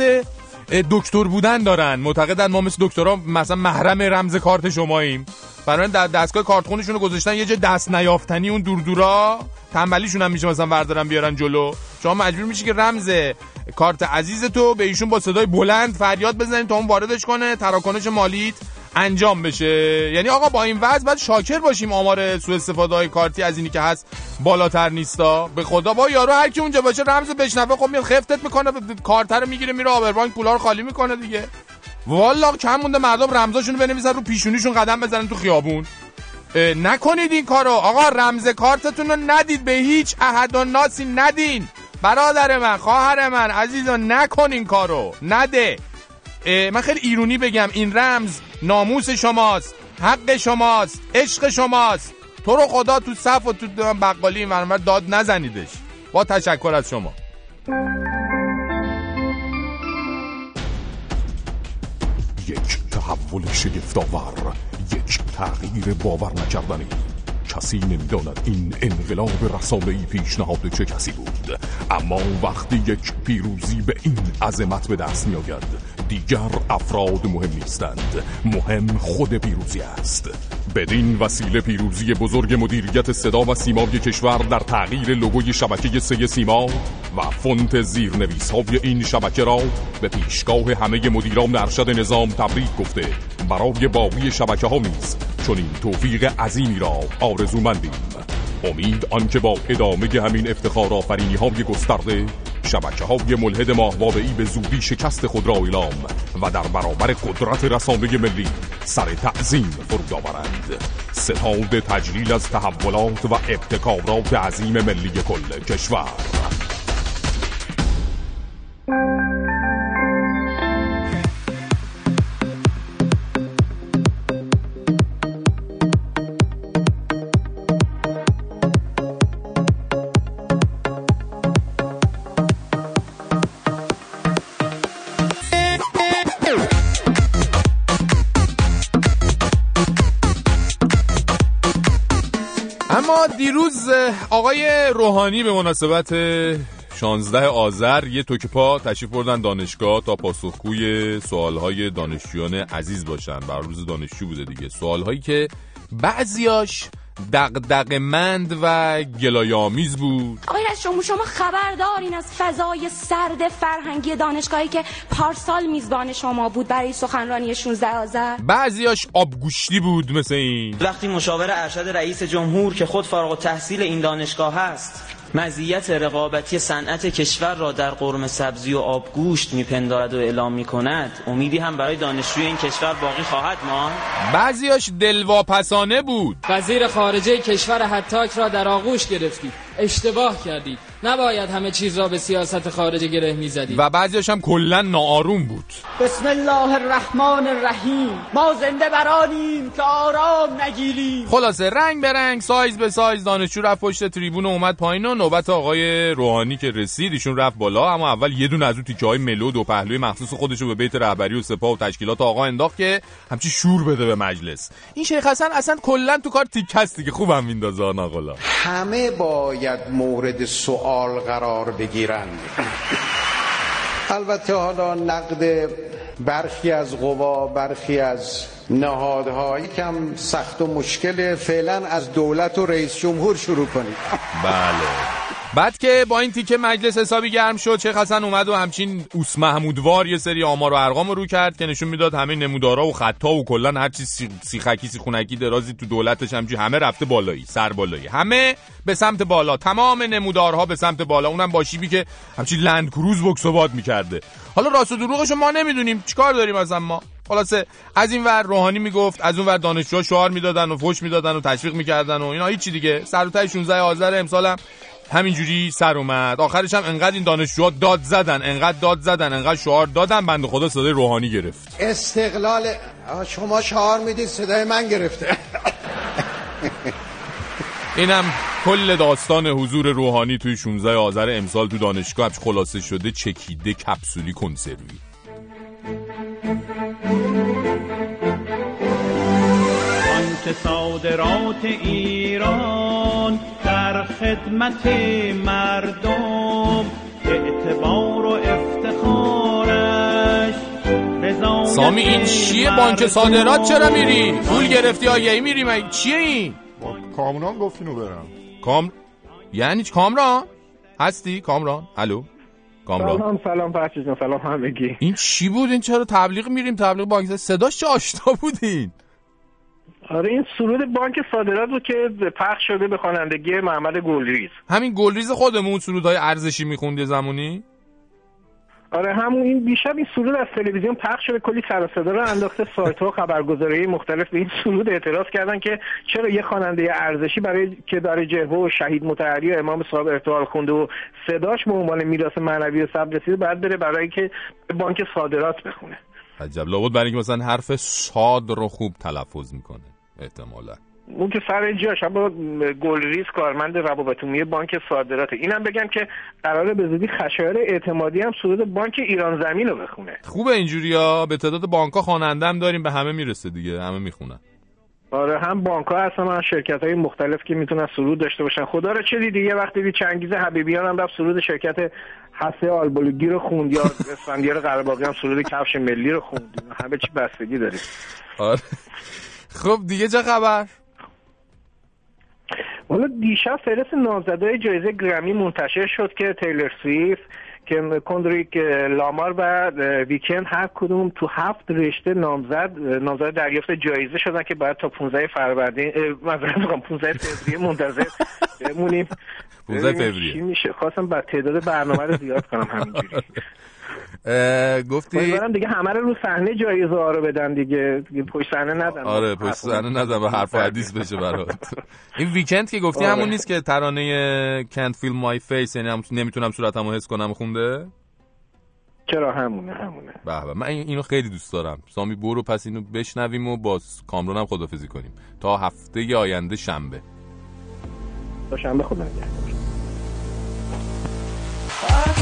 دکتر بودن دارن. معتقدن ما مثل دکترها مثلا محرم رمز کارت شماییم. برای در دستگاه کارتخونشون رو گذاشتن یه جا دست نیافتنی اون دور دورا تنبلیشون هم میشه مثلا وردارن بیارن جلو. شما مجبور میشی که رمز کارت عزیز تو به ایشون با صدای بلند فریاد بزنید تا اون واردش کنه تراکنش مالیت انجام بشه. یعنی آقا با این وضع باید شاکر باشیم آمار سوء استفاده های کارتی از اینی که هست بالاتر نیستا. به خدا با یارو هر کی اونجا باشه رمز بشنفه خب میاد خفتت می‌کنه کارت رو می‌گیره میره آبربانک پولا رو خالی می‌کنه دیگه. والا کم مونده مردم رمزاشونو بنویسن رو پیشونیشون قدم بزنن تو خیابون. نکنید این کارو. آقا رمز کارتتون رو ندید به هیچ احد و ناسی ندین. برادر من خواهر من عزیزان نکن این کارو. نده. من خیلی ایرونی بگم. این رمز ناموس شماست حق شماست عشق شماست. تو رو خدا تو صف و تو بقالی این داد نزنیدش. با تشکر از شما. یک تحول شگفتآور یک تغییر باور نکردنی. کسی نمی‌داند این انقلاب رسانه‌ای پیشنهاد چه کسی بود. اما وقتی یک پیروزی به این عظمت به دست میآید دیگر افراد مهم نیستند. مهم خود پیروزی است. بدین وسیله پیروزی بزرگ مدیریت صدا و سیمای کشور در تغییر لوگوی شبکه سه سیما و فونت زیرنویس های این شبکه را به پیشگاه همه مدیران ارشد نظام تبریک گفته. برای باقی شبکه ها نیز چون این توفیق عظیمی را آرزومندیم. امید آنکه با ادامه همین افتخار آفرینی های گسترده شبکه های ملحد ماهوابعی به زودی شکست خود را اعلام و در برابر قدرت رسانه ملی سر تعظیم فرود آورند. ستاد تجلیل از تحولات و ابتکارات عظیم ملی کل کشور. دیروز آقای روحانی به مناسبت 16 آذر یه توکپا تشریف بردن دانشگاه تا پاسخگوی سوالهای دانشجویان عزیز باشن. بر روز دانشجو بوده دیگه. سوالهایی که بعضیاش دقدق مند و گلایامیز بود. آقای شما شما خبر دارین از فضای سرد فرهنگی دانشگاهی که پارسال میزبان شما بود برای سخنرانی 16 آذر؟ بعضیاش آبگوشتی بود مثل این. وقتی مشاور ارشد رئیس جمهور که خود فارغ تحصیل این دانشگاه هست مزیت رقابتی صنعت کشور را در قرم سبزی و آبگوشت میپندارد و اعلام می‌کند. امیدی هم برای دانشجوی این کشور باقی خواهد ما بعضیاش دلواپسانه بود. وزیر خارجه کشور حتاک را در آغوش گرفتید اشتباه کردید نباید همه چیز را به سیاست خارجه گره می‌زدید و بعضیش هم کلا ناآروم بود. بسم الله الرحمن الرحیم. ما زنده برانیم که آرام نگیریم. خلاصه رنگ به رنگ سایز به سایز دانشجو رفت پشت تریبون اومد پایین و نوبت آقای روحانی که رسید ایشون رفت بالا اما اول یه دونه از اون تیکه های ملود و پهلوی مخصوص خودش رو به بیت رهبری و سپاه و تشکیلات آقا انداخت که همچی شور بده به مجلس. این شیخ حسن اصلا کلا تو کار تیکه‌ست دیگه خوبم میندازه ناقلا همه باید مورد سوال قرار بگیرند. البته حالا نقد برخی از قوا برخی از نهادها کم سخت و مشکل فعلا از دولت و رئیس جمهور شروع کنید بله. بعد که با این تیکه مجلس حسابی گرم شد چه حسن اومد و همچین اوس محمودوار یه سری آمار و ارقام رو کرد که نشون می‌داد همه نمودارا و خطا و کلا هر چی سیخکی سیخونکی درازی تو دولتش همچین همه رفته بالایی سر بالایی. همه به سمت بالا تمام نمودارها به سمت بالا. اونم با شیبی که همچین لند کروز بکسوباد می‌کرده. حالا راست و دروغش ما نمی‌دونیم. چیکار داریم از ما خلاصه از این ور روحانی می‌گفت از اون ور دانشجوها شعار می‌دادن و فوش می‌دادن و تشویق می‌کردن و اینا هیچی دیگه. سر و 16 آذر امسالم همینجوری سر اومد. آخرش هم انقدر این دانشجوها داد زدن انقدر داد زدن انقدر شعار دادن بند خدا صدای روحانی گرفت. استقلال شما شعار می‌دید صدای من گرفته. اینم کل داستان حضور روحانی توی 16 آذر امسال تو دانشگاه. خلاصه شده چکیده کپسولی کنسروی. آنچه صادرات ایران در خدمت مردم اعتبار و افتخارش سامی این چیه بانک صادرات چرا میری؟ پول گرفتی آگهی میری مگه چیه این؟ کامران گفتینو برم کام یعنی کامران؟ هستی کامران؟ الو کامران سلام سلام بچه سلام همگی. این چی بود؟ این چرا تبلیغ میریم؟ تبلیغ بانک صداش چه آشنا بودین؟ آره این سرود بانک صادرات رو که پخش شده به خوانندگی محمد گلریز. همین گلریز خودمون سرودهای ارزشی می‌خوند زمانی؟ آره همون این بیشتر این سرود از تلویزیون پخش شده کلی سر صدا رو انداخته سایت ها خبرگزاری مختلف به این سرود اعتراض کردن که چرا یه خواننده ارزشی برای که برای جهوه و شهید متحری و امام صاحب ارتحال خونده و صداش به عنوان میراث معنوی و ثبت رسیده بعد بره برای که بانک صادرات بخونه. عجب لابد برای اینکه مثلا حرف صاد رو خوب تلفظ می‌کنه احتمالا. اون که سر جاش اما گلریز کارمند روابط عمومی بانک صادرات اینم بگم که قراره به زودی خشایار اعتمادی هم سرود بانک ایران زمین رو بخونه. خوبه اینجوری ها. به تعداد بانک ها خواننده هم داریم به همه می‌رسه دیگه همه می‌خونن. آره هم بانک ها هستن هم شرکت های مختلف که می‌تونن سرود داشته باشن. خدا رو چه دیدی؟ یه وقتی دید چنگیز حبیبیان هم رفت سرود شرکت حسه آلبولوگی رو خوند یا اسفندیار قرباقی هم سرود کفش ملی رو خوند. همه چی بستگی داریم. آره. خب دیگه چه خبر؟ حالا دیشب فهرست نامزدهای جایزه گرمی منتشر شد که تیلر سویفت که کندریک لامار و ویکند هر کدوم تو هفت رشته نامزد نامزد دریافت جایزه شدن که بعد تا 15 فروردین مثلا 15 فوریه منتظر بمونیم. 15 فوریه. میشه. خواستم بعد تعداد برنامه رو زیاد کنم همینجوری. گفتی امیدوارم دیگه همه رو رو صحنه جایزه ها رو بدن دیگه. پشت صحنه ندن آره پشت صحنه ندن و حرف حدیث بشه برات. این ویکند که گفتی همون نیست که ترانه Can't Feel My Face یعنی نمی‌تونم صورتمو حس کنم خونده؟ چرا؟ همونه همونه. به من اینو خیلی دوست دارم. سامی برو پس اینو بشنویم و با کامران هم خدافزی کنیم. تا هفته آینده شنبه. تا شنبه خدا نگهدار.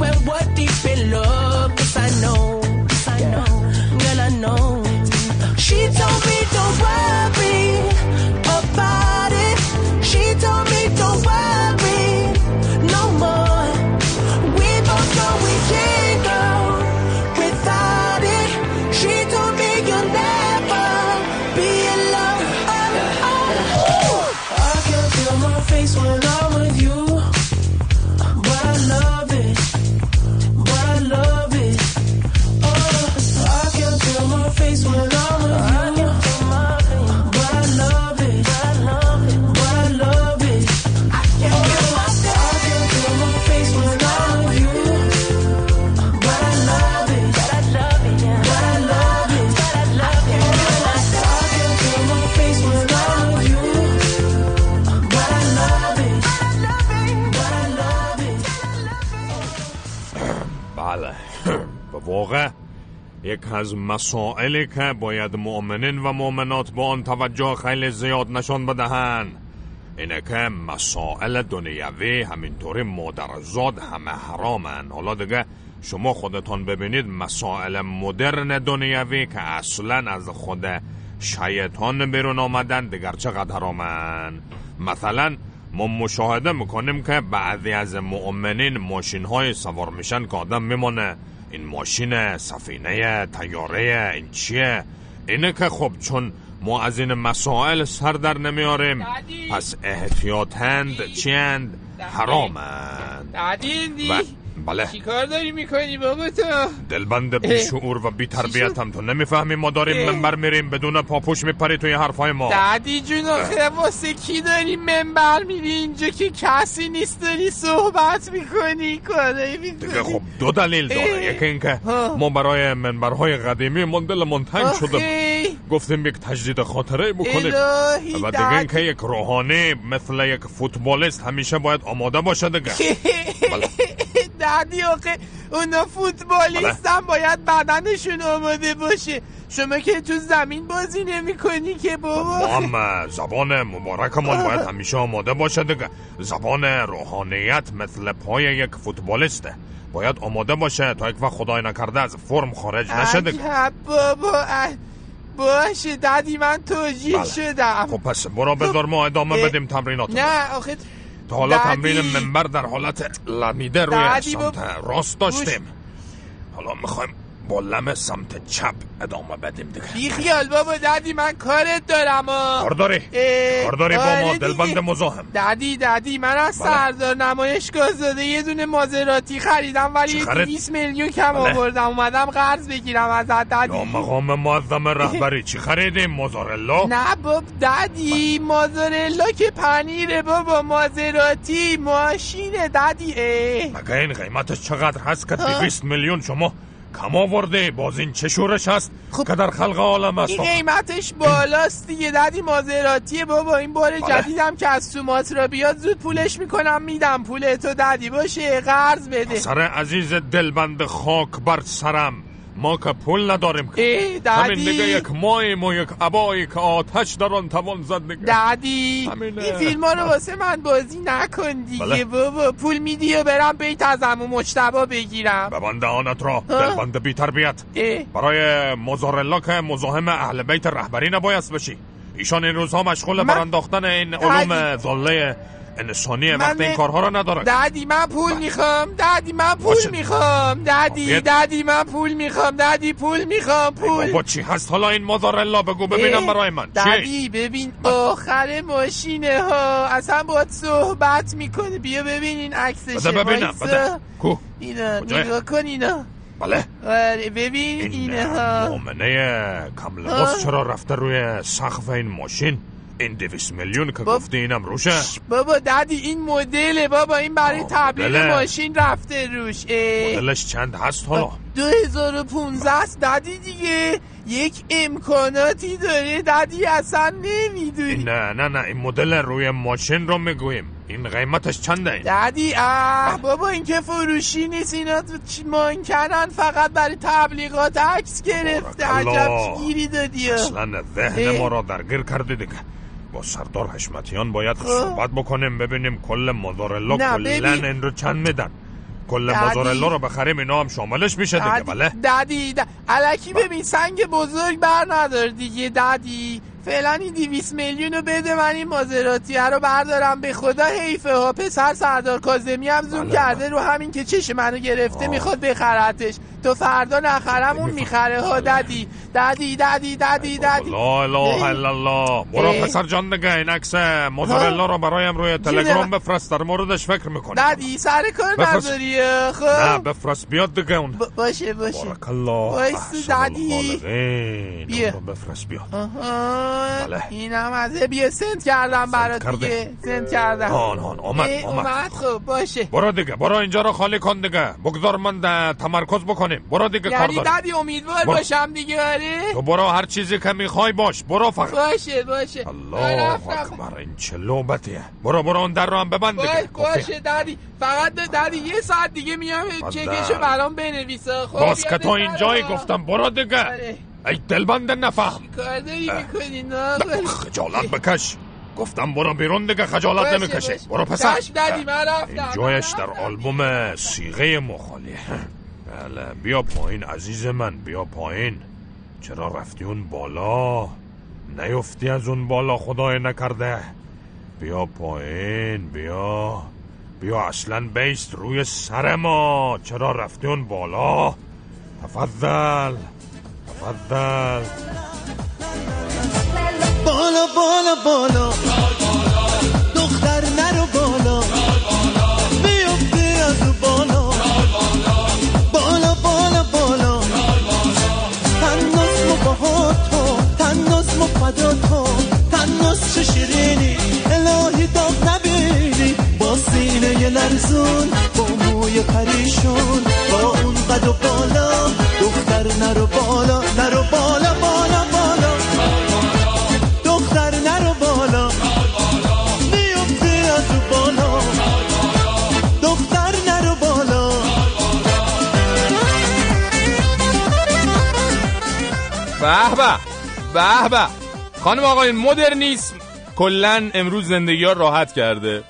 when we're deep in love. Yes, I know. Yes, I know. Girl, I know. She told me don't worry یک از مسائلی که باید مؤمنین و مؤمنات با آن توجه خیلی زیاد نشان بدهن اینه که مسائل دنیوی همینطوری مادرزاد همه حرامن. حالا دیگه شما خودتان ببینید مسائل مدرن دنیوی که اصلا از خود شیطان بیرون آمدن دیگر چقدر حرامن. مثلا ما مشاهده می‌کنیم که بعضی از مؤمنین ماشین های سوار میشن که آدم میمانه این ماشین سفینه تیاره این چیه؟ اینه که خب چون ما از این مسائل سر در نمیاریم. پس احتیاطند چیند حرامند و بله. چی کار داری می‌کنی بابا تو؟ دلبند بیشعور و بیتربیتم تو. نمی‌فهمی ما داریم منبر میریم بدون پاپوش میپری توی حرفای ما. دادی جون آخه واسه کی داری منبر میری اینجا که کسی نیست داری صحبت می‌کنی؟ کاری می‌کنی؟ دیگه خب دو دلیل داره. یکی اینکه ما برای منبرهای قدیمی من دلمون تنگ شده. گفتیم یک تجدید خاطره بکنیم. و دیگه اینکه یک روحانی مثل یک فوتبالیست همیشه باید آماده باشه دیگه. بله. دادی آخه اونا فوتبالیستن باید بدنشون آماده باشه. شما که تو زمین بازی نمی کنی که بابا. ما زبان مبارکمون باید همیشه آماده باشه دیگه. زبان روحانیت مثل پای یک فوتبالیسته. باید آماده باشه تا یک وقت خدای نکرده از فرم خارج نشه دیگه. بابا باشه دادی من توجیه بله. شدم. خب پس برو بذار ما ادامه بدیم تمرینات نه آخه تا حالا دادی. تمرین منبر در حالت لمیده روی دادی با- راست داشتیم حالا می‌خوایم با لم سمت چپ ادامه بدیم دیگه بی خیال بابا دادی من کارت دارم. کار داری کار داری با ما آره. دلبند مزاحم دادی دادی من از بله. سردار نمایشگاه زاده یه دونه مازراتی خریدم ولی چی یه خرید؟ 200 میلیون کم بله. آوردم اومدم قرض بگیرم ازت دادی یا مقام معظم رهبری چی خریدیم موزارلا نه باب دادی مازارلا که پنیره بابا مازراتی ماشینه دادی. مگه این قیمتش چقدر هست که ها؟ 200 میلیون شما کم آورده باز این چه شورش هست؟ که در خلق عالم است. خب. این قیمتش بالاست دیگه دادی مازراتیه بابا. این بار بله. جدیدم که از سوماترا بیاد زود پولش می‌کنم میدم. پول تو دادی. باشه قرض بده. سر عزیز دلبند خاک بر سرم. ما که پول نداریم که دادی. همین دیگه یک مایم و یک عبایی که آتش در آن توان زد دیگه دادی. این فیلم رو واسه من بازی نکن دیگه بله. بابا پول میدی و برم بیت از امو مجتبا بگیرم ببند آنت را ها؟ دلبند بی تربیت. برای مزارلا که مزاحم اهل بیت رهبری نبایست بشی ایشان این روزها مشغول برانداختن این علوم ظله انسانیه من وقت این کارها را نداره دادی من پول می‌خوام. دادی من پول. می‌خوام. دادی خب، یه- دادی من پول می‌خوام. دادی پول می‌خوام پول. بابا چی هست؟ حالا این مزارلا بگو ببینم برای من. دادی ببین آخر ماشینه ها. اصلا باید صحبت می‌کنه. بیا ببین این عکسشه. بده ببینم. کو. اینا؟ نگاه کن اینا. بله. آره ببین اینه ها. مؤمنه کم لباس ها؟ چرا رفته روی سقف این ماشین؟ این دویست میلیون که گفتی اینم روشه. بابا دادی این مدله بابا این برای تبلیغ. ماشین رفته روش. مدلش چند هست حالا؟ 2015 است دادی دیگه. یک امکاناتی داره. دادی اصلا نمی‌دونی. نه نه نه این مدل روی ماشین رو می‌گوییم. این قیمتش چنده؟ این دادی اه بابا این که فروشی نیست. اینا مانکنن فقط برای تبلیغات. عکس گرفته عجب گیری دادی. اصلا ذهن. ما را درگیر کردی دیگه. با سردار حشمتیان باید خب. صحبت بکنیم ببینیم کل مازارلا کلن. این رو چند میدن کل. مازارلا رو بخریم اینا هم شاملش میشه دیگه بله دادی د- الکی ببین سنگ بزرگ بر ندار دیگه دادی فعلا این دیویس میلیون رو بده من این مازراتی رو بردارم به خدا. حیفه ها پسر سردار کازمی هم زوم کرده رو همین که چش منو گرفته می‌خواد بخرتش. تو فردا نخرم اون می‌خره ها. دادی دادی دادی دادی دادی. لا اله الا الله برو. پسر جان دیگه این عکس موزارلا رو برایم روی تلگرام بفرست در موردش فکر می‌کنم دادی سر کار. نداری. نه خب بفرست. بیاد دیگه اون. باشه باشه. بارک الله. الخالقین. بیا. بفرست. بیاد. بله. اینم از بیا سنت کردم برات. دیگه. سنت کردم آن آن آمد آمد. اومد خب باشه. برو دیگه برو اینجا رو خالی کن دیگه. بگذار من ده- تمرکز بکنیم. برو دیگه کار یعنی داریم دادی امیدوار برو. باشم دیگه آره؟ تو برو هر چیزی که می‌خوای باش. برو فقط. باشه باشه. الله رفتم. اکبر این چه لوبتیه برو برو اون در رو هم ببند دیگه. باشه دادی. فقط دادی یه ساعت دیگه میام چکشو برام بنویسه. خب باز که تو اینجایی. گفتم برو دیگه. آره. ای دلبند نفهم کار داری می‌کنی نه خجالت بکش گفتم برو بیرون دیگه خجالت نمی‌کشه. برو پسر رفتم اینجایش در آلبوم سیغه مخالی بله بیا پایین عزیز من بیا پایین چرا رفتی اون بالا نیفتی از اون بالا خدای نکرده بیا پایین بیا بیا اصلا بیست روی سر ما چرا رفتی اون بالا تفضل تفضل بالا بالا بالا. دختر نرو بالا. بیفتی از بالا. بالا بالا بالا. تناس مو با تو تناس مو فدا تو. تناس چه شیرینی؟ الهی داغ نبینی. با سینه لرزون با موی پریشون. به به. خانم آقایون مدرنیسم کلا امروز زندگی ها راحت کرده.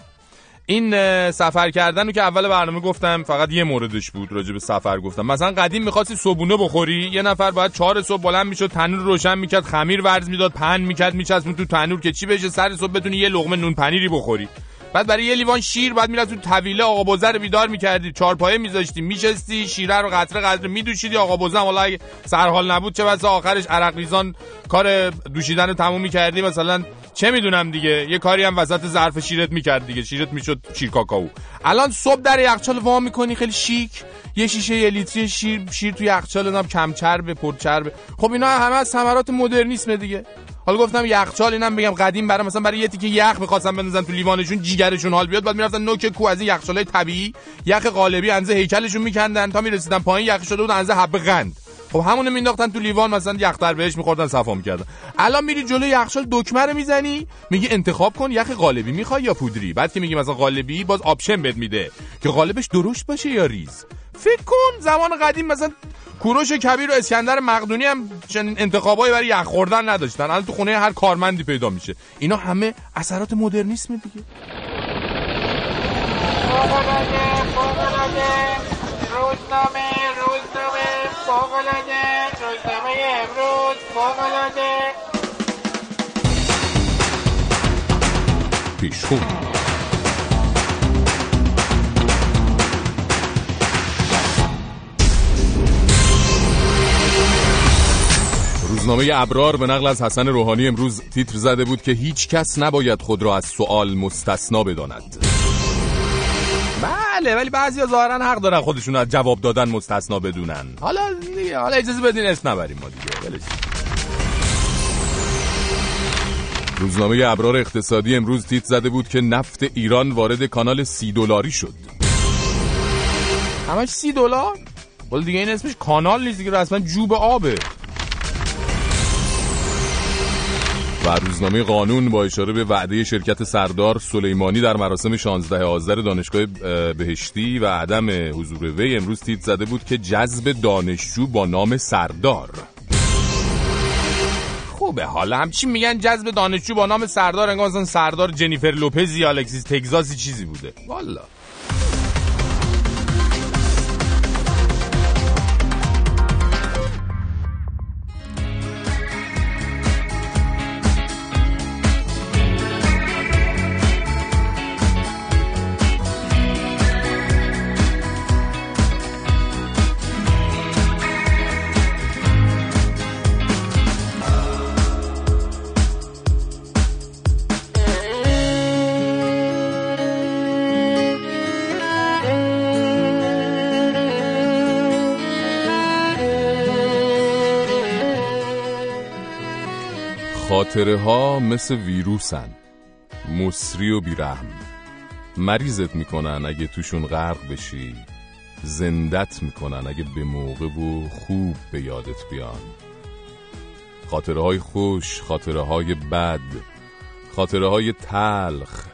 این سفر کردن رو که اول برنامه گفتم فقط یه موردش بود راجع به سفر گفتم. مثلا قدیم می‌خواستی صبونه بخوری یه نفر باید چهار صبح بلند می‌شد تنور روشن می‌کرد خمیر ورز می‌داد پهن می‌کرد میچسبون تو تنور که چی بشه سر صبح بتونی یه لقمه نون پنیری بخوری. بعد برای یه لیوان شیر بعد می‌رفت تو طویله آقا بزر بیدار می‌کردی. چهارپایه میذاشتی میشستی شیره رو قطره قطره میدوشیدی. آقا بزر حالا اگه سرحال نبود چه بسا آخرش عرق ریزان کار دوشیدن رو تموم می‌کردی؟ مثلا چه می‌دونم دیگه یه کاری هم وسط ظرف شیرت می‌کرد دیگه. شیرت می‌شد شیر کاکائو الان صبح در یخچال وا می‌کنی؟ خیلی شیک. یه شیشه یه لیتری شیر شیر توی یخچال اونم کم چربه پر چربه خب اینا همه از ثمرات مدرنیسم دیگه. حالا گفتم یخچال اینم بگم قدیم برای مثلا برای یه تیکه یخ می‌خواستن بندازن تو لیوانشون جیگرشون حال بیاد. بعد می‌رفتن نوک کو از این یخچالای طبیعی یخ قالبی اندازه هیکلشون میکندن تا می‌رسیدن پایین یخ شده بود اندازه حبه قند. خب همونو مینداختن تو لیوان مثلا یخ در بهش میخوردن صفا می‌کردن. الان میری جلو یخچال دکمه رو می‌زنی میگی انتخاب کن یخ قالبی می‌خوای یا پودری؟ بعد که میگی مثلا قالبی باز option بهت میده که قالبش درشت باشه یا ریز. فکر کن زمان قدیم مثلا کوروش کبیر و اسکندر مقدونی هم چنین انتخابایی برای یخ خوردن نداشتن. الان تو خونه هر کارمندی پیدا میشه. اینا همه اثرات مدرنیسم دیگه. روزنامه روزنامه فوقلاده روزنامه امروز فوقلاده پیشخون. روزنامه ابرار به نقل از حسن روحانی امروز تیتر زده بود که هیچ کس نباید خود را از سوال مستثنا بداند. بله ولی بعضیا ظاهرا حق دارن خودشون از جواب دادن مستثنا بدونن. حالا دیگه حالا اجازه بدین اسم نبریم ما دیگه. ولش. روزنامه ابرار اقتصادی امروز تیتر زده بود که نفت ایران وارد کانال سی دلاری شد. همش سی دلار؟ ولی دیگه این اسمش کانال نیست دیگه رسما جوب آبه. و روزنامه قانون با اشاره به وعده شرکت سردار سلیمانی در مراسم 16 آذر دانشگاه اه، بهشتی و عدم حضور وی امروز تیتر زده بود که جذب دانشجو با نام سردار. خوبه حالا همچی میگن جذب دانشجو با نام سردار انگار سردار جنیفر لوپز یا الکسیس تگزاسی چیزی بوده. والا. خاطره ها مثل ویروسن. مصری و بیرحم. مریضت می‌کنن اگه توشون غرق بشی. زندت می‌کنن اگه به موقع و خوب به یادت بیان. خاطره های خوش خاطره های بد خاطره های تلخ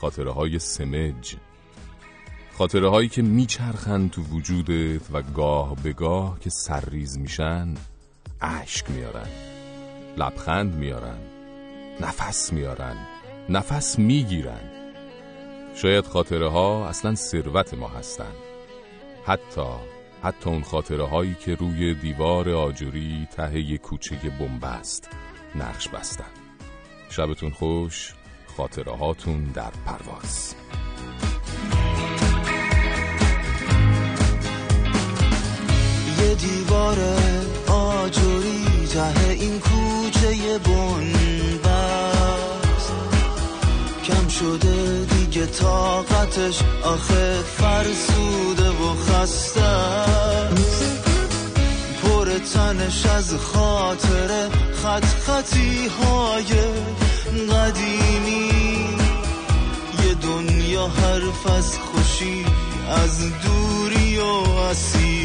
خاطره های سمج. خاطره هایی که میچرخن تو وجودت و گاه به گاه که سرریز میشن اشک میارن. لبخند میارن نفس میارن نفس می‌گیرن. شاید خاطره ها اصلا ثروت ما هستن حتی حتی اون خاطره هایی که روی دیوار آجوری ته یک کوچه بنبست نقش بستن. شبتون خوش خاطره هاتون در پرواز. یه دیوار آجوری ته این کوچه بنبست. کم شده دیگه طاقتش آخه فرسوده و خسته. پر تنش از خاطره خط خطی های قدیمی. یه دنیا حرف از خوشی از دوری و اسیر.